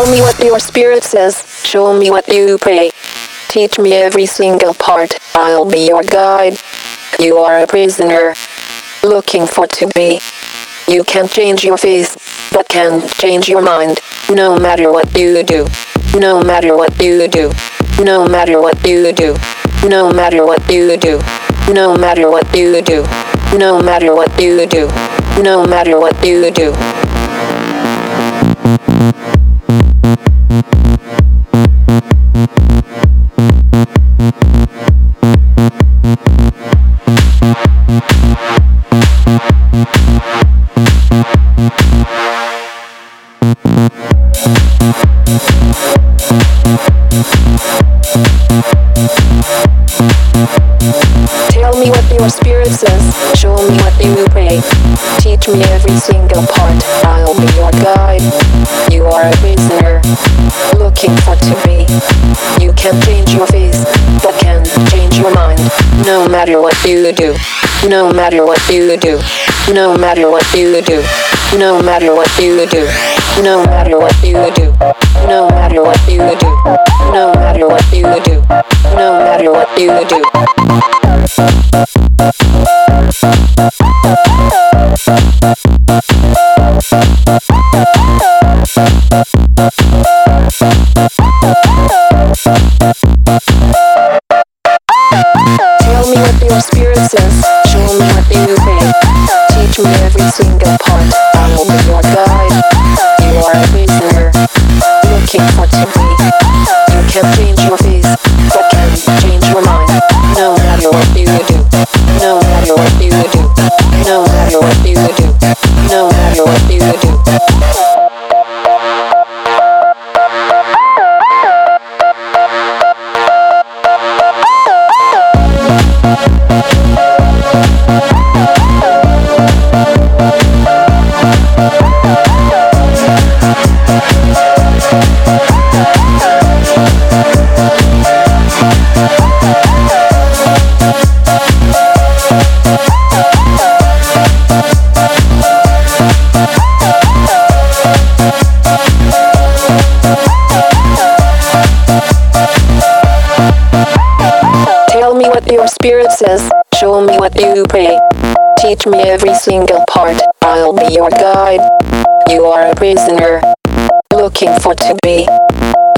Tell me what your spirit says, show me what you pray. Teach me every single part, I'll be your guide. You are a prisoner, looking for to be. You can't change your face, but can't change your mind. No matter what you do, no matter what you do, no matter what you do, no matter what you do, no matter what you do, no matter what you do, no matter what you do. Tell me what your spirit says, me what you pray. Teach me every single part, I'll be your guide. You are a prisoner, looking for to be. You can change your face, but can't change your mind. No matter what you do, no matter what you do, no matter what you do, no matter what you do, no matter what you do, no matter what you do, no matter what you do, no matter what you do. Every single part, I will be your guide. You are a prisoner, looking for be. You can change your face, but can't change your mind. No matter what you do, no matter what you do, no matter what you do, no matter what you do. What your spirit says, show me what you pray. Teach me every single part, I'll be your guide. You are a prisoner, looking for to be.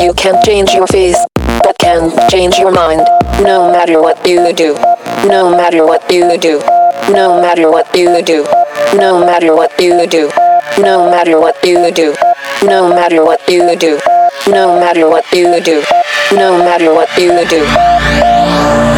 You can't change your face, but can't change your mind. No matter what you do, no matter what you do, no matter what you do, no matter what you do, no matter what you do, no matter what you do, no matter what you do, no matter what you do. Tell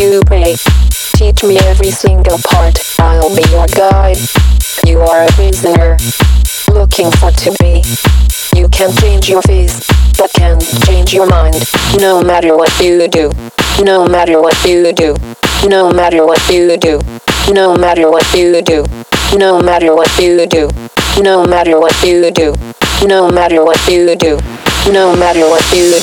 you pray. Teach me every single part, I'll be your guide. You are a prisoner, looking for to be. You can change your face, but can't change your mind. No matter what you do, no matter what you do, no matter what you do, no matter what you do, no matter what you do, no matter what you do, no matter what you do, no matter what you